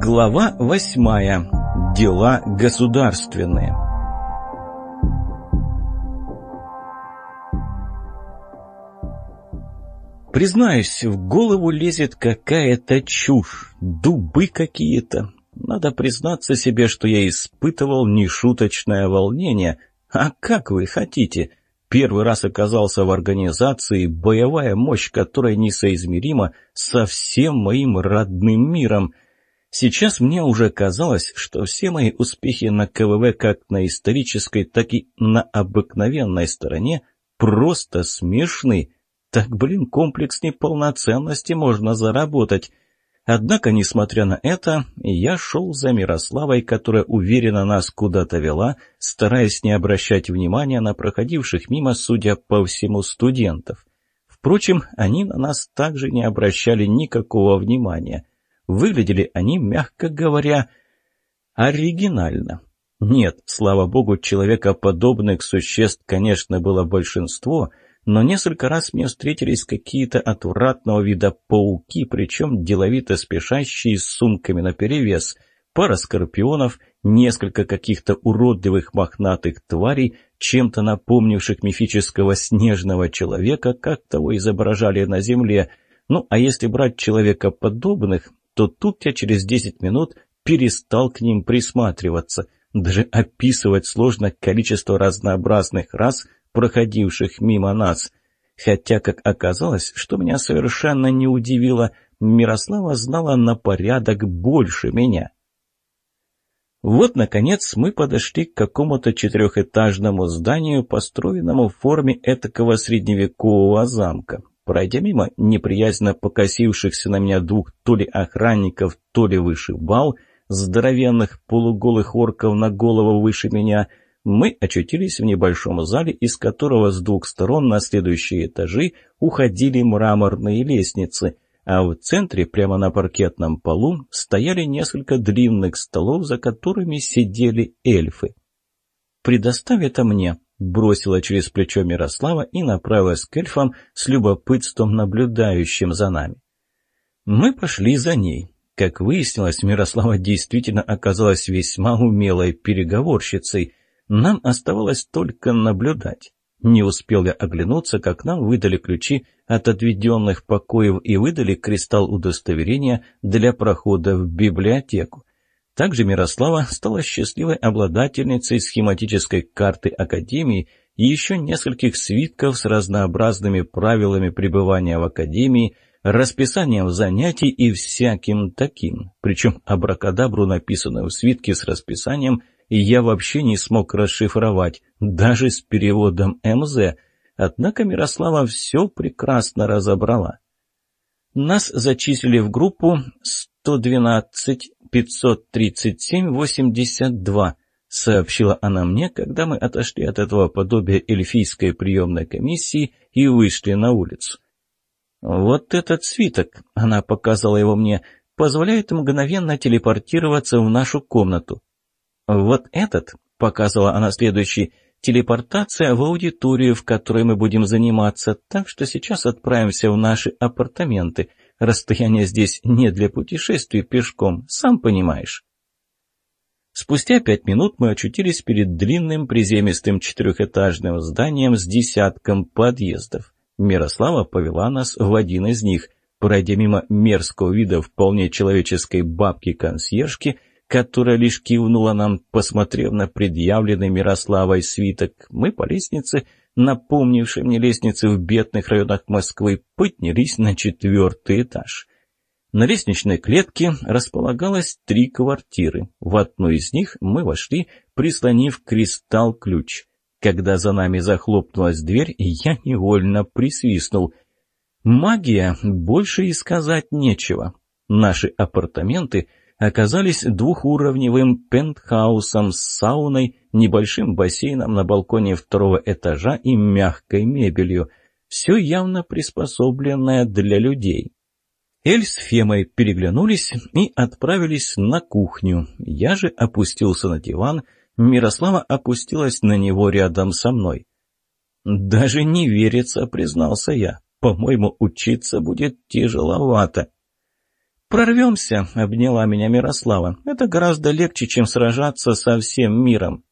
Глава восьмая. Дела государственные. Признаюсь, в голову лезет какая-то чушь, дубы какие-то. Надо признаться себе, что я испытывал нешуточное волнение. А как вы хотите? Первый раз оказался в организации, боевая мощь которой несоизмерима со всем моим родным миром. Сейчас мне уже казалось, что все мои успехи на КВВ как на исторической, так и на обыкновенной стороне просто смешны. Так, блин, комплекс неполноценности можно заработать. Однако, несмотря на это, я шел за Мирославой, которая уверенно нас куда-то вела, стараясь не обращать внимания на проходивших мимо, судя по всему, студентов. Впрочем, они на нас также не обращали никакого внимания. Выглядели они, мягко говоря, оригинально. Нет, слава богу, человекоподобных существ, конечно, было большинство — но несколько раз мне встретились какие-то отвратного вида пауки, причем деловито спешащие с сумками наперевес, пара скорпионов, несколько каких-то уродливых мохнатых тварей, чем-то напомнивших мифического снежного человека, как того изображали на земле. Ну, а если брать человекоподобных, то тут я через десять минут перестал к ним присматриваться. Даже описывать сложно количество разнообразных рас – проходивших мимо нас. Хотя, как оказалось, что меня совершенно не удивило, Мирослава знала на порядок больше меня. Вот, наконец, мы подошли к какому-то четырехэтажному зданию, построенному в форме этакого средневекового замка. Пройдя мимо неприязненно покосившихся на меня двух то ли охранников, то ли вышибал, здоровенных полуголых орков на голову выше меня — мы очутились в небольшом зале, из которого с двух сторон на следующие этажи уходили мраморные лестницы, а в центре, прямо на паркетном полу, стояли несколько длинных столов, за которыми сидели эльфы. «Предоставь это мне», — бросила через плечо Мирослава и направилась к эльфам с любопытством, наблюдающим за нами. Мы пошли за ней. Как выяснилось, Мирослава действительно оказалась весьма умелой переговорщицей — нам оставалось только наблюдать. Не успел я оглянуться, как нам выдали ключи от отведенных покоев и выдали кристалл удостоверения для прохода в библиотеку. Также Мирослава стала счастливой обладательницей схематической карты Академии и еще нескольких свитков с разнообразными правилами пребывания в Академии, расписанием занятий и всяким таким. Причем абракадабру, написанную в свитке с расписанием – я вообще не смог расшифровать, даже с переводом МЗ. Однако Мирослава все прекрасно разобрала. Нас зачислили в группу 112-537-82, сообщила она мне, когда мы отошли от этого подобия эльфийской приемной комиссии и вышли на улицу. «Вот этот свиток», — она показала его мне, — позволяет мгновенно телепортироваться в нашу комнату. «Вот этот», — показывала она следующий, — «телепортация в аудиторию, в которой мы будем заниматься, так что сейчас отправимся в наши апартаменты. Расстояние здесь не для путешествий пешком, сам понимаешь». Спустя пять минут мы очутились перед длинным приземистым четырехэтажным зданием с десятком подъездов. Мирослава повела нас в один из них. Пройдя мимо мерзкого вида вполне человеческой бабки-консьержки, которая лишь кивнула нам, посмотрев на предъявленный Мирославой свиток. Мы по лестнице, напомнившей мне лестницы в бедных районах Москвы, поднялись на четвертый этаж. На лестничной клетке располагалось три квартиры. В одну из них мы вошли, прислонив кристалл-ключ. Когда за нами захлопнулась дверь, я невольно присвистнул. Магия, больше и сказать нечего. Наши апартаменты оказались двухуровневым пентхаусом с сауной, небольшим бассейном на балконе второго этажа и мягкой мебелью. Все явно приспособленное для людей. Эль с Фемой переглянулись и отправились на кухню. Я же опустился на диван, Мирослава опустилась на него рядом со мной. «Даже не верится», — признался я. «По-моему, учиться будет тяжеловато». «Прорвемся», — обняла меня Мирослава. «Это гораздо легче, чем сражаться со всем миром».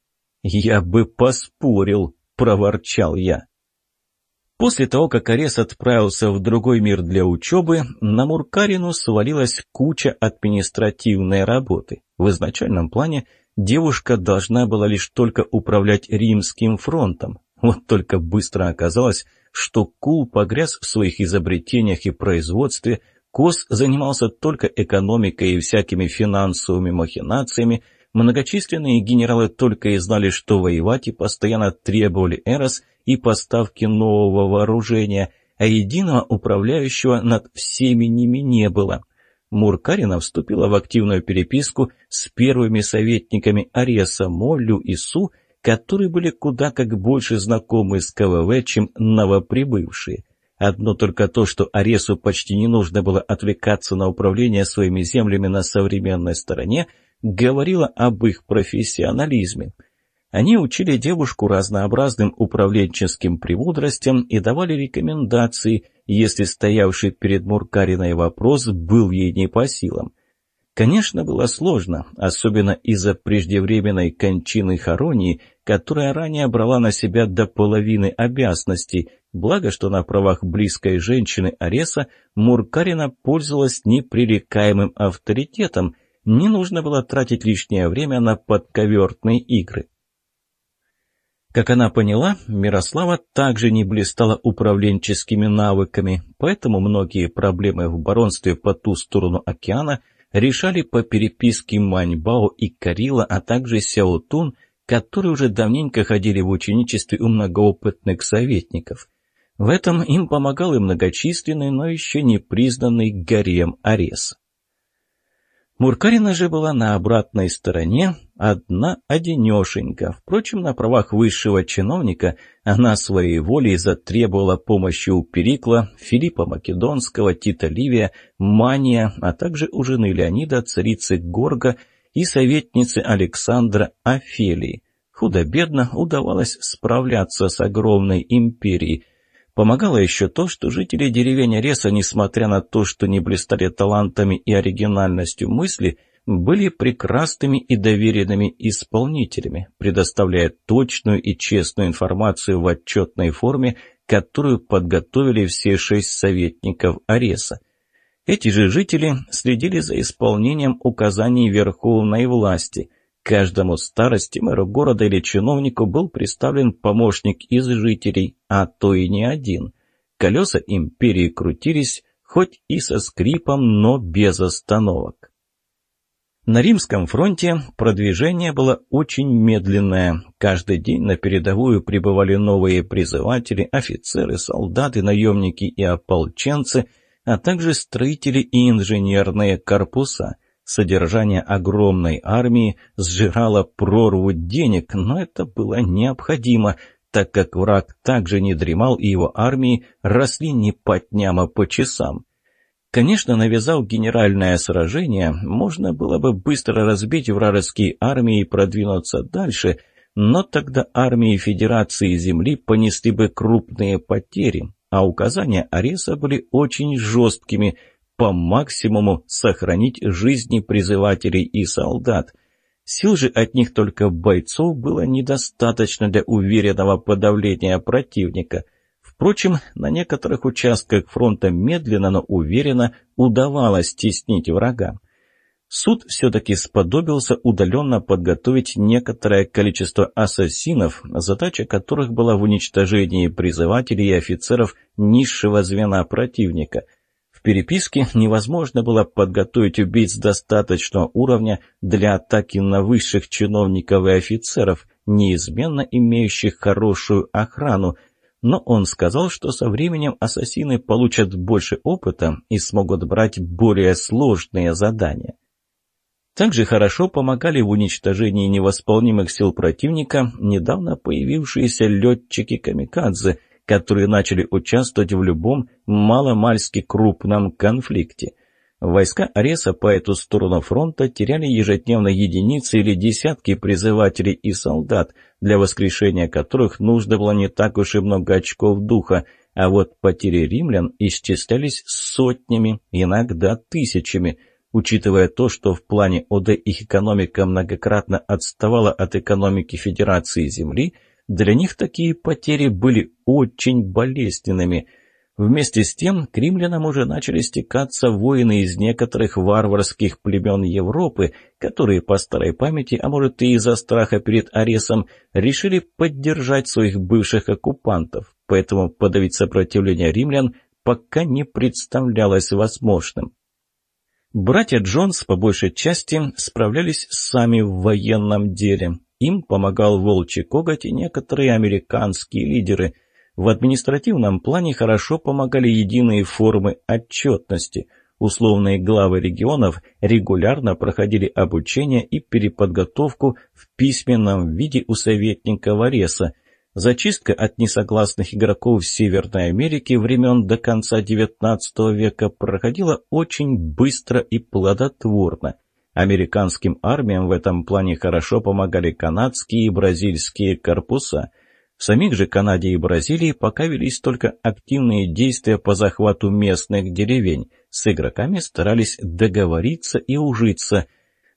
«Я бы поспорил», — проворчал я. После того, как Арес отправился в другой мир для учебы, на Муркарину свалилась куча административной работы. В изначальном плане девушка должна была лишь только управлять Римским фронтом. Вот только быстро оказалось, что Кул погряз в своих изобретениях и производстве – Кос занимался только экономикой и всякими финансовыми махинациями, многочисленные генералы только и знали, что воевать, и постоянно требовали Эрос и поставки нового вооружения, а единого управляющего над всеми ними не было. Муркарина вступила в активную переписку с первыми советниками Ареса, Моллю и Су, которые были куда как больше знакомы с КВВ, чем новоприбывшие. Одно только то, что Аресу почти не нужно было отвлекаться на управление своими землями на современной стороне, говорило об их профессионализме. Они учили девушку разнообразным управленческим премудростям и давали рекомендации, если стоявший перед Муркариной вопрос был ей не по силам. Конечно, было сложно, особенно из-за преждевременной кончины Харонии, которая ранее брала на себя до половины обязанностей, благо, что на правах близкой женщины Ареса Муркарина пользовалась непререкаемым авторитетом, не нужно было тратить лишнее время на подковертные игры. Как она поняла, Мирослава также не блистала управленческими навыками, поэтому многие проблемы в баронстве по ту сторону океана – решали по переписке Маньбао и Карила, а также Сяотун, которые уже давненько ходили в ученичестве у многоопытных советников. В этом им помогал и многочисленный, но еще не признанный гарем Арес. Муркарина же была на обратной стороне, одна одинешенька. Впрочем, на правах высшего чиновника она своей волей затребовала помощи у Перикла, Филиппа Македонского, Тита Ливия, Мания, а также у жены Леонида, царицы Горга и советницы Александра Офелии. Худо-бедно удавалось справляться с огромной империей – Помогало еще то, что жители деревень Реса, несмотря на то, что не блистали талантами и оригинальностью мысли, были прекрасными и доверенными исполнителями, предоставляя точную и честную информацию в отчетной форме, которую подготовили все шесть советников Ареса. Эти же жители следили за исполнением указаний верховной власти, Каждому старости, мэру города или чиновнику был представлен помощник из жителей, а то и не один. Колеса империи крутились, хоть и со скрипом, но без остановок. На Римском фронте продвижение было очень медленное. Каждый день на передовую прибывали новые призыватели, офицеры, солдаты, наемники и ополченцы, а также строители и инженерные корпуса – Содержание огромной армии сжирало прорву денег, но это было необходимо, так как враг также не дремал, и его армии росли не по дням, а по часам. Конечно, навязав генеральное сражение, можно было бы быстро разбить вражеские армии и продвинуться дальше, но тогда армии Федерации Земли понесли бы крупные потери, а указания Ареса были очень жесткими – по максимуму сохранить жизни призывателей и солдат. Сил же от них только бойцов было недостаточно для уверенного подавления противника. Впрочем, на некоторых участках фронта медленно, но уверенно удавалось стеснить врага. Суд все-таки сподобился удаленно подготовить некоторое количество ассасинов, задача которых была в уничтожении призывателей и офицеров низшего звена противника – переписке невозможно было подготовить убийц достаточного уровня для атаки на высших чиновников и офицеров, неизменно имеющих хорошую охрану, но он сказал, что со временем ассасины получат больше опыта и смогут брать более сложные задания. Также хорошо помогали в уничтожении невосполнимых сил противника недавно появившиеся летчики-камикадзе – которые начали участвовать в любом маломальски крупном конфликте. Войска Ареса по эту сторону фронта теряли ежедневно единицы или десятки призывателей и солдат, для воскрешения которых нужно было не так уж и много очков духа, а вот потери римлян исчислялись сотнями, иногда тысячами. Учитывая то, что в плане ОД их экономика многократно отставала от экономики Федерации Земли, для них такие потери были очень болезненными – Вместе с тем к римлянам уже начали стекаться воины из некоторых варварских племен Европы, которые по старой памяти, а может и из-за страха перед Аресом, решили поддержать своих бывших оккупантов, поэтому подавить сопротивление римлян пока не представлялось возможным. Братья Джонс по большей части справлялись сами в военном деле. Им помогал Волчий Коготь и некоторые американские лидеры – в административном плане хорошо помогали единые формы отчетности. Условные главы регионов регулярно проходили обучение и переподготовку в письменном виде у советника Вареса. Зачистка от несогласных игроков Северной Америки времен до конца XIX века проходила очень быстро и плодотворно. Американским армиям в этом плане хорошо помогали канадские и бразильские корпуса – в самих же Канаде и Бразилии пока велись только активные действия по захвату местных деревень. С игроками старались договориться и ужиться.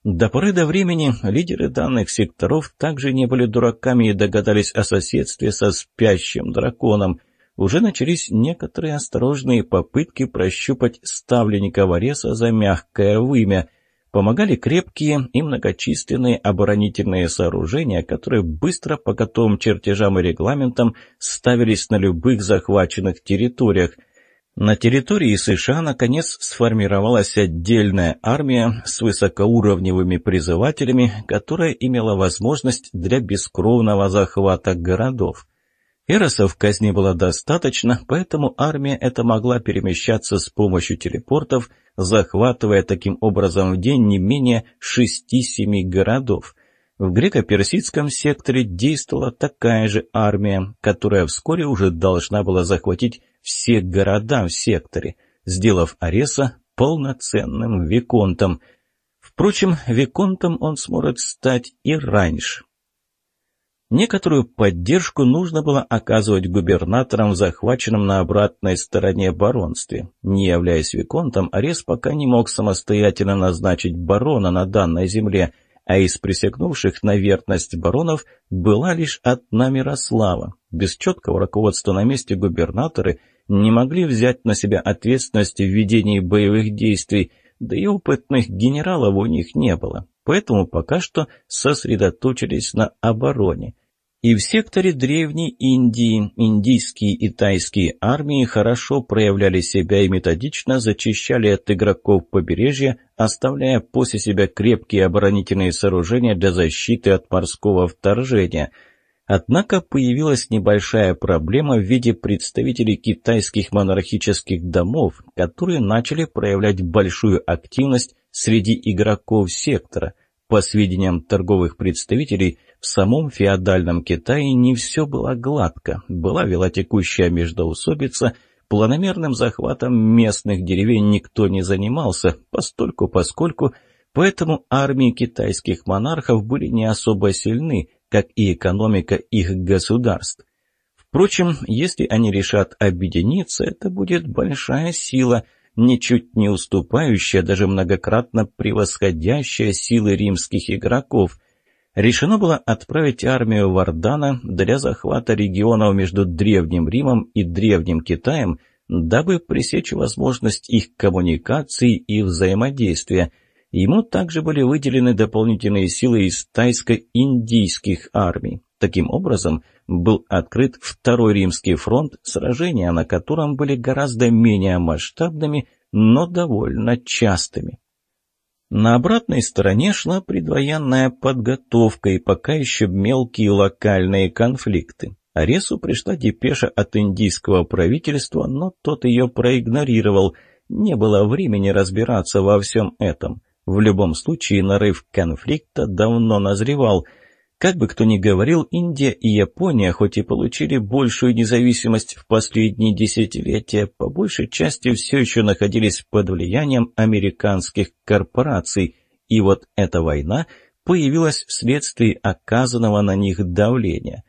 До поры до времени лидеры данных секторов также не были дураками и догадались о соседстве со спящим драконом. Уже начались некоторые осторожные попытки прощупать ставленника Вареса за мягкое вымя – Помогали крепкие и многочисленные оборонительные сооружения, которые быстро по готовым чертежам и регламентам ставились на любых захваченных территориях. На территории США наконец сформировалась отдельная армия с высокоуровневыми призывателями, которая имела возможность для бескровного захвата городов. Эросов в казни было достаточно, поэтому армия эта могла перемещаться с помощью телепортов, захватывая таким образом в день не менее шести-семи городов. В греко-персидском секторе действовала такая же армия, которая вскоре уже должна была захватить все города в секторе, сделав Ареса полноценным виконтом. Впрочем, виконтом он сможет стать и раньше. Некоторую поддержку нужно было оказывать губернаторам в захваченном на обратной стороне баронстве. Не являясь виконтом, Арес пока не мог самостоятельно назначить барона на данной земле, а из присягнувших на верность баронов была лишь одна Мирослава. Без четкого руководства на месте губернаторы не могли взять на себя ответственность в ведении боевых действий, да и опытных генералов у них не было поэтому пока что сосредоточились на обороне. И в секторе Древней Индии индийские и тайские армии хорошо проявляли себя и методично зачищали от игроков побережья, оставляя после себя крепкие оборонительные сооружения для защиты от морского вторжения. Однако появилась небольшая проблема в виде представителей китайских монархических домов, которые начали проявлять большую активность среди игроков сектора. По сведениям торговых представителей, в самом феодальном Китае не все было гладко. Была вела текущая междоусобица, планомерным захватом местных деревень никто не занимался, постольку поскольку, поэтому армии китайских монархов были не особо сильны, как и экономика их государств. Впрочем, если они решат объединиться, это будет большая сила – ничуть не уступающая, даже многократно превосходящая силы римских игроков. Решено было отправить армию Вардана для захвата регионов между Древним Римом и Древним Китаем, дабы пресечь возможность их коммуникации и взаимодействия. Ему также были выделены дополнительные силы из тайско-индийских армий. Таким образом, был открыт Второй Римский фронт, сражения на котором были гораздо менее масштабными, но довольно частыми. На обратной стороне шла предвоенная подготовка и пока еще мелкие локальные конфликты. Аресу пришла депеша от индийского правительства, но тот ее проигнорировал. Не было времени разбираться во всем этом. В любом случае нарыв конфликта давно назревал – как бы кто ни говорил, Индия и Япония, хоть и получили большую независимость в последние десятилетия, по большей части все еще находились под влиянием американских корпораций. И вот эта война появилась вследствие оказанного на них давления.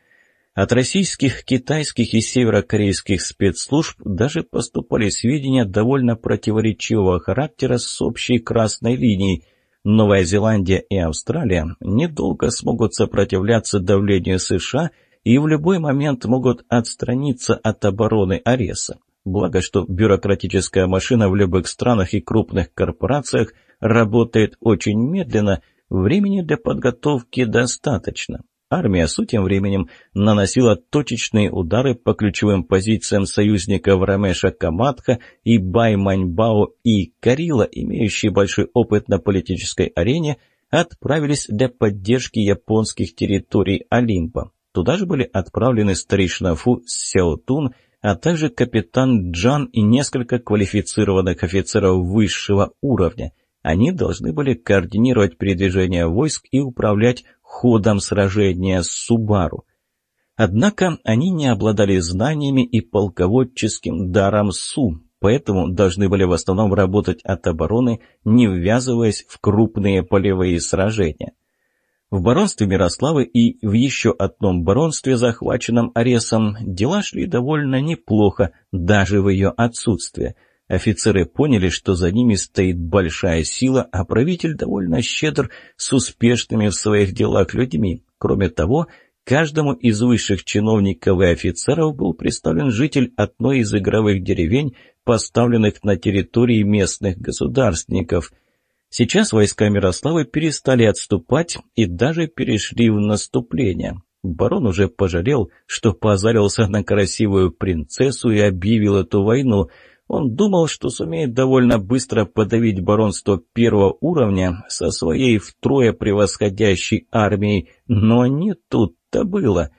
От российских, китайских и северокорейских спецслужб даже поступали сведения довольно противоречивого характера с общей красной линией. Новая Зеландия и Австралия недолго смогут сопротивляться давлению США и в любой момент могут отстраниться от обороны Ареса. Благо, что бюрократическая машина в любых странах и крупных корпорациях работает очень медленно, времени для подготовки достаточно. Армия Су тем временем наносила точечные удары по ключевым позициям союзников Рамеша Каматха и Байманьбао и Карила, имеющие большой опыт на политической арене, отправились для поддержки японских территорий Олимпа. Туда же были отправлены старейшина Фу Сяотун, а также капитан Джан и несколько квалифицированных офицеров высшего уровня. Они должны были координировать передвижение войск и управлять ходом сражения с Субару. Однако они не обладали знаниями и полководческим даром Су, поэтому должны были в основном работать от обороны, не ввязываясь в крупные полевые сражения. В баронстве Мирославы и в еще одном баронстве, захваченном Аресом, дела шли довольно неплохо, даже в ее отсутствие – Офицеры поняли, что за ними стоит большая сила, а правитель довольно щедр с успешными в своих делах людьми. Кроме того, каждому из высших чиновников и офицеров был представлен житель одной из игровых деревень, поставленных на территории местных государственников. Сейчас войска Мирославы перестали отступать и даже перешли в наступление. Барон уже пожалел, что позарился на красивую принцессу и объявил эту войну – он думал, что сумеет довольно быстро подавить баронство первого уровня со своей втрое превосходящей армией, но не тут-то было.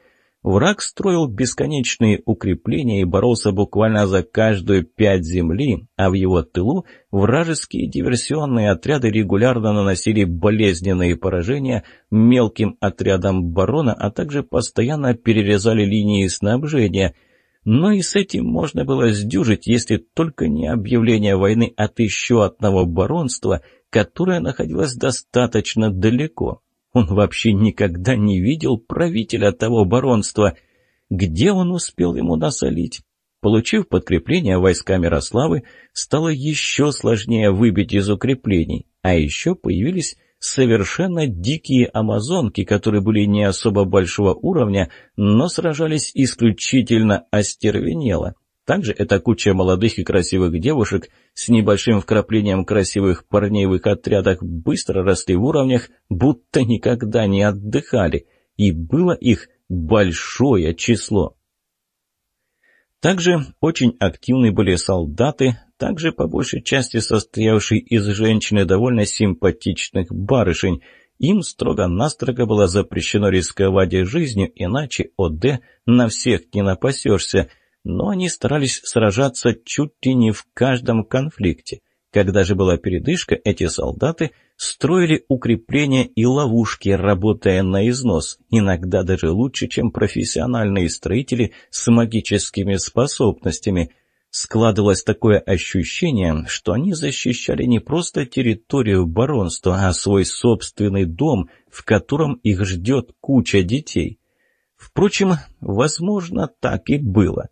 Враг строил бесконечные укрепления и боролся буквально за каждую пять земли, а в его тылу вражеские диверсионные отряды регулярно наносили болезненные поражения мелким отрядам барона, а также постоянно перерезали линии снабжения – но и с этим можно было сдюжить, если только не объявление войны от еще одного баронства, которое находилось достаточно далеко. Он вообще никогда не видел правителя того баронства. Где он успел ему насолить? Получив подкрепление войска Мирославы, стало еще сложнее выбить из укреплений, а еще появились совершенно дикие амазонки, которые были не особо большого уровня, но сражались исключительно остервенело. Также эта куча молодых и красивых девушек с небольшим вкраплением красивых парней в их отрядах быстро росли в уровнях, будто никогда не отдыхали, и было их большое число. Также очень активны были солдаты, также по большей части состоявший из женщин и довольно симпатичных барышень. Им строго-настрого было запрещено рисковать жизнью, иначе ОД на всех не напасешься. Но они старались сражаться чуть ли не в каждом конфликте. Когда же была передышка, эти солдаты строили укрепления и ловушки, работая на износ, иногда даже лучше, чем профессиональные строители с магическими способностями – Складывалось такое ощущение, что они защищали не просто территорию баронства, а свой собственный дом, в котором их ждет куча детей. Впрочем, возможно, так и было.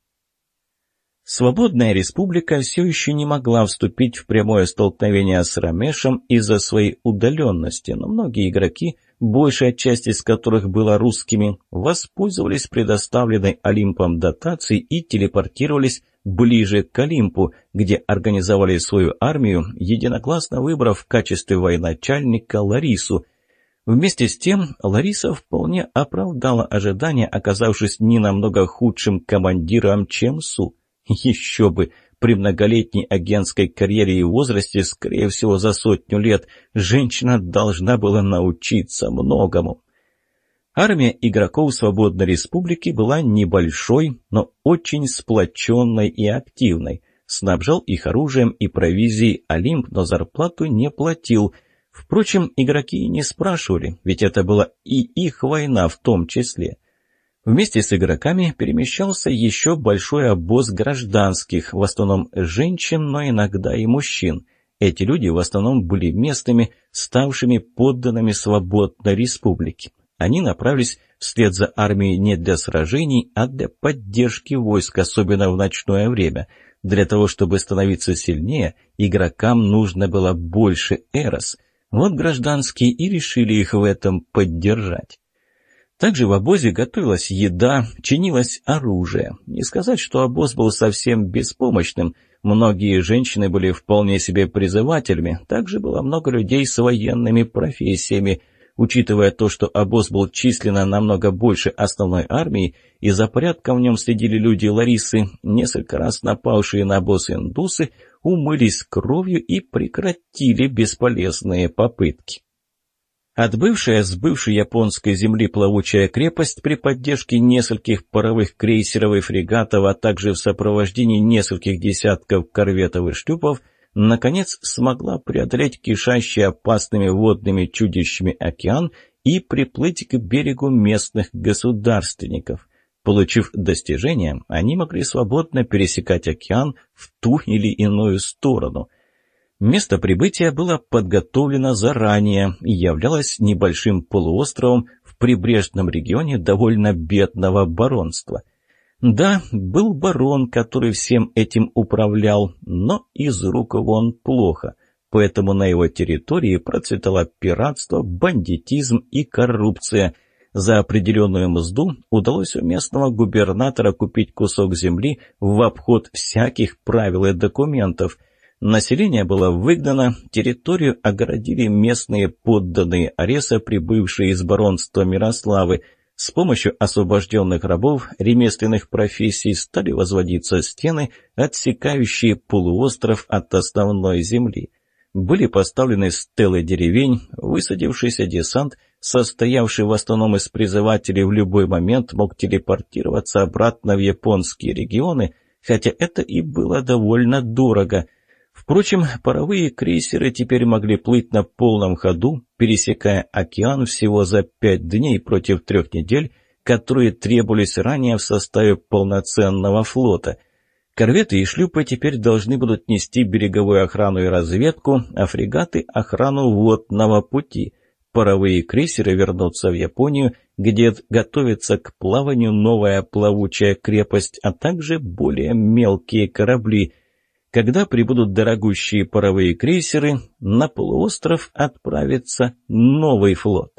Свободная республика все еще не могла вступить в прямое столкновение с Рамешем из-за своей удаленности, но многие игроки, большая часть из которых была русскими, воспользовались предоставленной Олимпом дотацией и телепортировались ближе к Олимпу, где организовали свою армию, единогласно выбрав в качестве военачальника Ларису. Вместе с тем, Лариса вполне оправдала ожидания, оказавшись не намного худшим командиром, чем Су. Еще бы! При многолетней агентской карьере и возрасте, скорее всего, за сотню лет, женщина должна была научиться многому. Армия игроков Свободной Республики была небольшой, но очень сплоченной и активной. Снабжал их оружием и провизией Олимп, но зарплату не платил. Впрочем, игроки не спрашивали, ведь это была и их война в том числе. Вместе с игроками перемещался еще большой обоз гражданских, в основном женщин, но иногда и мужчин. Эти люди в основном были местными, ставшими подданными свободной республики. Они направились вслед за армией не для сражений, а для поддержки войск, особенно в ночное время. Для того, чтобы становиться сильнее, игрокам нужно было больше эрос. Вот гражданские и решили их в этом поддержать. Также в обозе готовилась еда, чинилось оружие. Не сказать, что обоз был совсем беспомощным. Многие женщины были вполне себе призывателями. Также было много людей с военными профессиями. Учитывая то, что обоз был численно намного больше основной армии, и за порядком в нем следили люди Ларисы, несколько раз напавшие на обоз индусы, умылись кровью и прекратили бесполезные попытки. Отбывшая с бывшей японской земли плавучая крепость при поддержке нескольких паровых крейсеров и фрегатов, а также в сопровождении нескольких десятков корветов и шлюпов, наконец смогла преодолеть кишащий опасными водными чудищами океан и приплыть к берегу местных государственников. Получив достижение, они могли свободно пересекать океан в ту или иную сторону – Место прибытия было подготовлено заранее и являлось небольшим полуостровом в прибрежном регионе довольно бедного баронства. Да, был барон, который всем этим управлял, но из рук вон плохо, поэтому на его территории процветало пиратство, бандитизм и коррупция. За определенную мзду удалось у местного губернатора купить кусок земли в обход всяких правил и документов – Население было выгнано, территорию огородили местные подданные Ареса, прибывшие из баронства Мирославы. С помощью освобожденных рабов ремесленных профессий стали возводиться стены, отсекающие полуостров от основной земли. Были поставлены стелы деревень, высадившийся десант, состоявший в основном из призывателей, в любой момент мог телепортироваться обратно в японские регионы, хотя это и было довольно дорого – Впрочем, паровые крейсеры теперь могли плыть на полном ходу, пересекая океан всего за пять дней против трех недель, которые требовались ранее в составе полноценного флота. Корветы и шлюпы теперь должны будут нести береговую охрану и разведку, а фрегаты – охрану водного пути. Паровые крейсеры вернутся в Японию, где готовится к плаванию новая плавучая крепость, а также более мелкие корабли – когда прибудут дорогущие паровые крейсеры, на полуостров отправится новый флот.